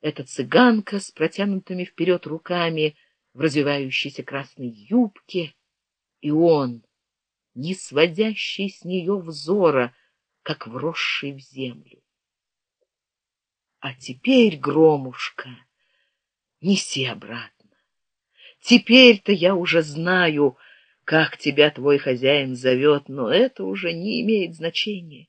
эта цыганка с протянутыми вперед руками в развивающейся красной юбке, и он, не сводящий с нее взора, как вросший в землю. А теперь, громушка, неси обратно. Теперь-то я уже знаю, как тебя твой хозяин зовет, но это уже не имеет значения.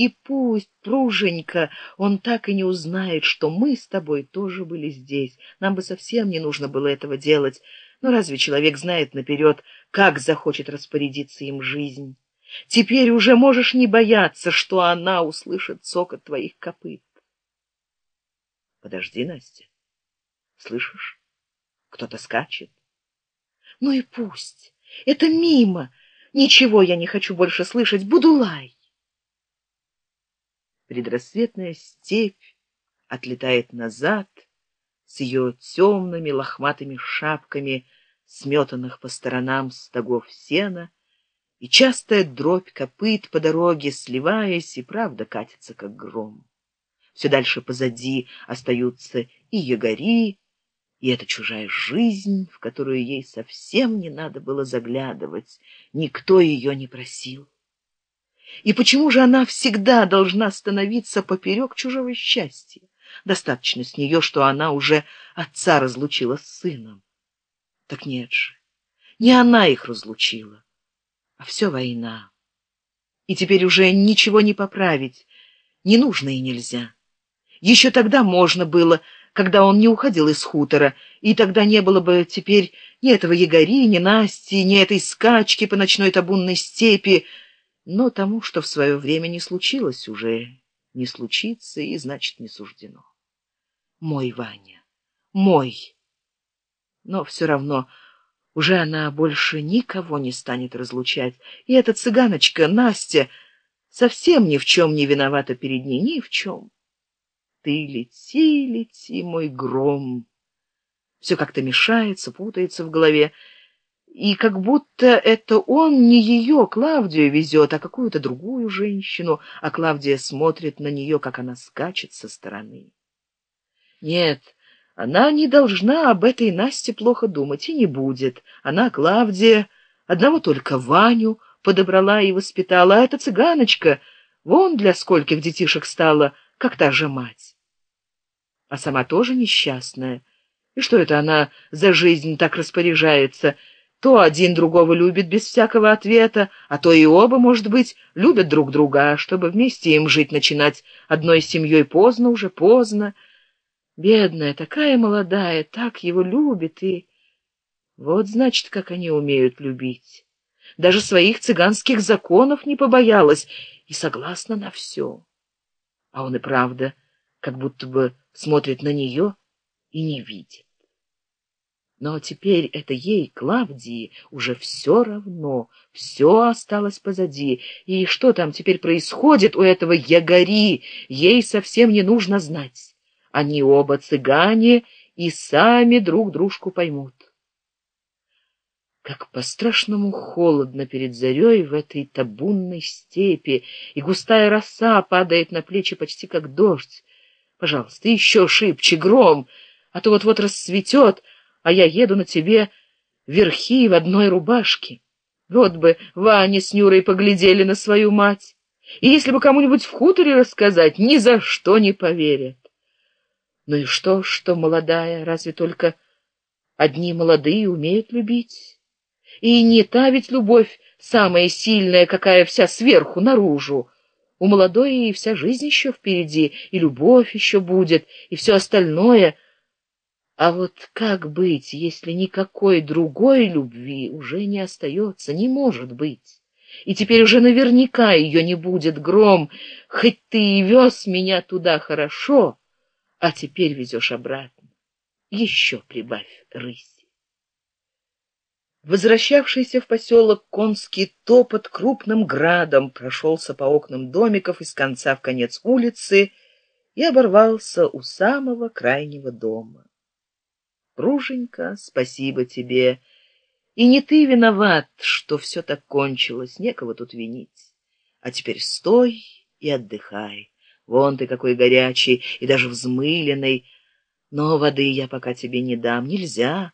И пусть, пруженька, он так и не узнает, что мы с тобой тоже были здесь. Нам бы совсем не нужно было этого делать. Но разве человек знает наперед, как захочет распорядиться им жизнь? Теперь уже можешь не бояться, что она услышит цокот твоих копыт. Подожди, Настя. Слышишь? Кто-то скачет. Ну и пусть. Это мимо. Ничего я не хочу больше слышать. Буду лай. Предрассветная степь отлетает назад с ее темными лохматыми шапками, сметанных по сторонам стогов сена, и частая дробь копыт по дороге, сливаясь, и правда катится, как гром. Все дальше позади остаются и ягори, и эта чужая жизнь, в которую ей совсем не надо было заглядывать, никто ее не просил. И почему же она всегда должна становиться поперек чужого счастья? Достаточно с нее, что она уже отца разлучила с сыном. Так нет же, не она их разлучила, а все война. И теперь уже ничего не поправить, не нужно и нельзя. Еще тогда можно было, когда он не уходил из хутора, и тогда не было бы теперь ни этого ягори, ни Насти, ни этой скачки по ночной табунной степи, но тому, что в свое время не случилось, уже не случится и, значит, не суждено. Мой Ваня, мой. Но все равно уже она больше никого не станет разлучать, и эта цыганочка, Настя, совсем ни в чем не виновата перед ней, ни в чем. Ты лети, лети, мой гром. Все как-то мешается, путается в голове и как будто это он не ее клавдию везет а какую то другую женщину а клавдия смотрит на нее как она скачет со стороны. Нет она не должна об этой насте плохо думать и не будет. Она клавдия одного только ваню подобрала и воспитала а эта цыганочка вон для скольких детишек стала как та же мать. А сама тоже несчастная. И что это она за жизнь так распоряжается то один другого любит без всякого ответа, а то и оба, может быть, любят друг друга, чтобы вместе им жить начинать одной семьей поздно уже, поздно. Бедная, такая молодая, так его любит и... Вот, значит, как они умеют любить. Даже своих цыганских законов не побоялась и согласна на все. А он и правда как будто бы смотрит на нее и не видит. Но теперь это ей, Клавдии, уже все равно, все осталось позади. И что там теперь происходит у этого ягори, ей совсем не нужно знать. Они оба цыгане и сами друг дружку поймут. Как по-страшному холодно перед зарей в этой табунной степи, и густая роса падает на плечи почти как дождь. Пожалуйста, еще шибче гром, а то вот-вот расцветет, а я еду на тебе верхи в одной рубашке. Вот бы Ваня с Нюрой поглядели на свою мать. И если бы кому-нибудь в хуторе рассказать, ни за что не поверят. Ну и что, что молодая, разве только одни молодые умеют любить? И не та ведь любовь самая сильная, какая вся сверху, наружу. У молодой и вся жизнь еще впереди, и любовь еще будет, и все остальное — а вот как быть, если никакой другой любви уже не остается, не может быть? И теперь уже наверняка ее не будет гром, хоть ты и вез меня туда хорошо, а теперь везешь обратно. Еще прибавь рыси. Возвращавшийся в поселок конский топот крупным градом прошелся по окнам домиков из конца в конец улицы и оборвался у самого крайнего дома. Руженька, спасибо тебе. И не ты виноват, что все так кончилось, некого тут винить. А теперь стой и отдыхай. Вон ты какой горячий и даже взмыленный, но воды я пока тебе не дам нельзя